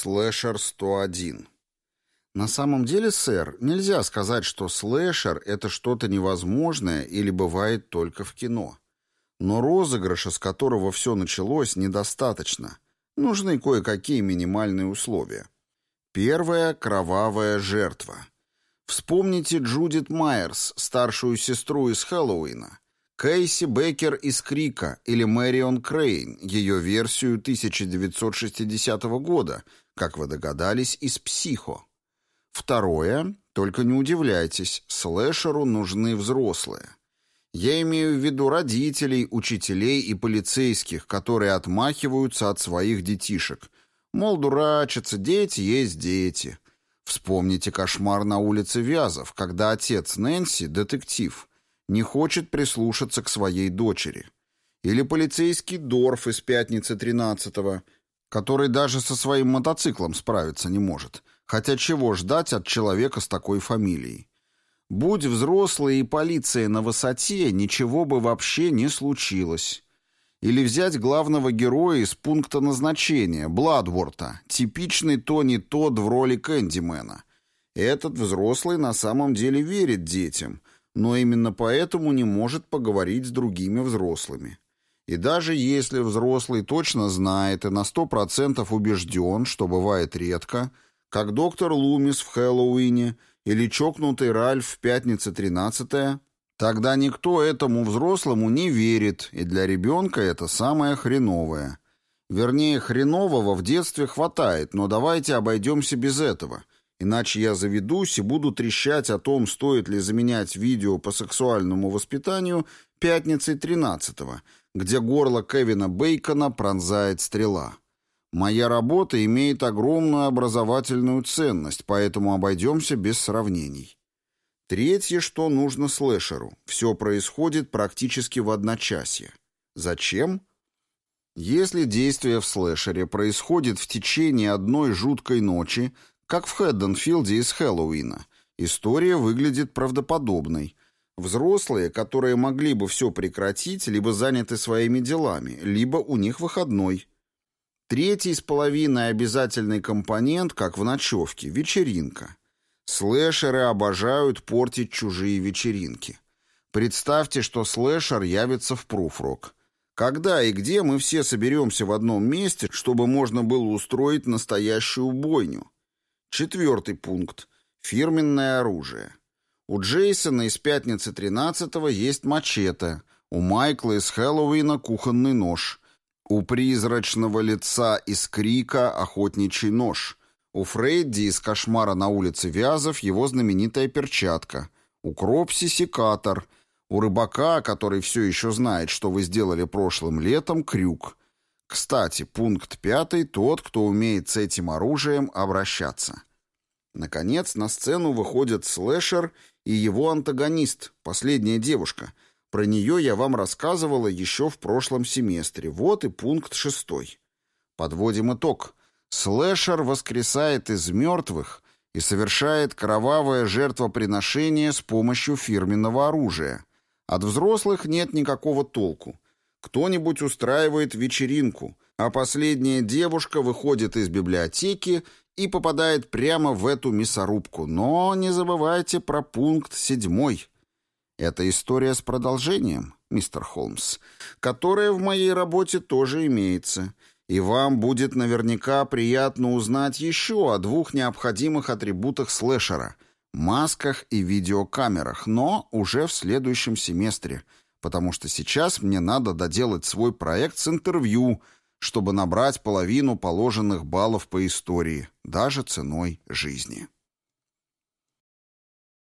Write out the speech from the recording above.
Слэшер 101. На самом деле, сэр, нельзя сказать, что слэшер — это что-то невозможное или бывает только в кино. Но розыгрыша, с которого все началось, недостаточно. Нужны кое-какие минимальные условия. Первая — кровавая жертва. Вспомните Джудит Майерс, старшую сестру из Хэллоуина. Кейси Беккер из Крика или Мэрион Крейн, ее версию 1960 года, как вы догадались, из «Психо». Второе, только не удивляйтесь, слэшеру нужны взрослые. Я имею в виду родителей, учителей и полицейских, которые отмахиваются от своих детишек. Мол, дурачатся, дети есть дети. Вспомните кошмар на улице Вязов, когда отец Нэнси, детектив, не хочет прислушаться к своей дочери. Или полицейский Дорф из «Пятницы 13-го», который даже со своим мотоциклом справиться не может. Хотя чего ждать от человека с такой фамилией? Будь взрослые и полиция на высоте, ничего бы вообще не случилось. Или взять главного героя из пункта назначения, Бладворта, типичный Тони Тодд в роли Кэндимена. Этот взрослый на самом деле верит детям, но именно поэтому не может поговорить с другими взрослыми. И даже если взрослый точно знает и на сто процентов убежден, что бывает редко, как доктор Лумис в Хэллоуине или чокнутый Ральф в «Пятница 13 тогда никто этому взрослому не верит, и для ребенка это самое хреновое. Вернее, хренового в детстве хватает, но давайте обойдемся без этого – Иначе я заведусь и буду трещать о том, стоит ли заменять видео по сексуальному воспитанию пятницей 13-го, где горло Кевина Бейкона пронзает стрела. Моя работа имеет огромную образовательную ценность, поэтому обойдемся без сравнений. Третье, что нужно слэшеру. Все происходит практически в одночасье. Зачем? Если действие в слэшере происходит в течение одной жуткой ночи, как в Хэдденфилде из Хэллоуина. История выглядит правдоподобной. Взрослые, которые могли бы все прекратить, либо заняты своими делами, либо у них выходной. Третий с половиной обязательный компонент, как в ночевке – вечеринка. Слэшеры обожают портить чужие вечеринки. Представьте, что слэшер явится в пруфрок. Когда и где мы все соберемся в одном месте, чтобы можно было устроить настоящую бойню? Четвертый пункт. Фирменное оружие. У Джейсона из «Пятницы 13-го» есть мачете, у Майкла из «Хэллоуина» кухонный нож, у призрачного лица из «Крика» охотничий нож, у Фредди из «Кошмара на улице Вязов» его знаменитая перчатка, у Кропси секатор, у рыбака, который все еще знает, что вы сделали прошлым летом, крюк. Кстати, пункт пятый – тот, кто умеет с этим оружием обращаться. Наконец, на сцену выходит слэшер и его антагонист, последняя девушка. Про нее я вам рассказывала еще в прошлом семестре. Вот и пункт шестой. Подводим итог. Слэшер воскресает из мертвых и совершает кровавое жертвоприношение с помощью фирменного оружия. От взрослых нет никакого толку. Кто-нибудь устраивает вечеринку, а последняя девушка выходит из библиотеки и попадает прямо в эту мясорубку. Но не забывайте про пункт седьмой. Это история с продолжением, мистер Холмс, которая в моей работе тоже имеется. И вам будет наверняка приятно узнать еще о двух необходимых атрибутах слэшера — масках и видеокамерах, но уже в следующем семестре — потому что сейчас мне надо доделать свой проект с интервью, чтобы набрать половину положенных баллов по истории, даже ценой жизни.